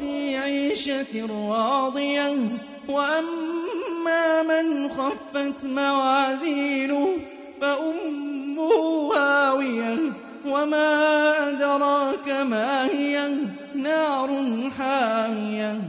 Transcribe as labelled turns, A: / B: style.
A: في عيشة راضية. وأما من خفت موازينه فأمه هاوية وما أدراك ما هي نار حامية.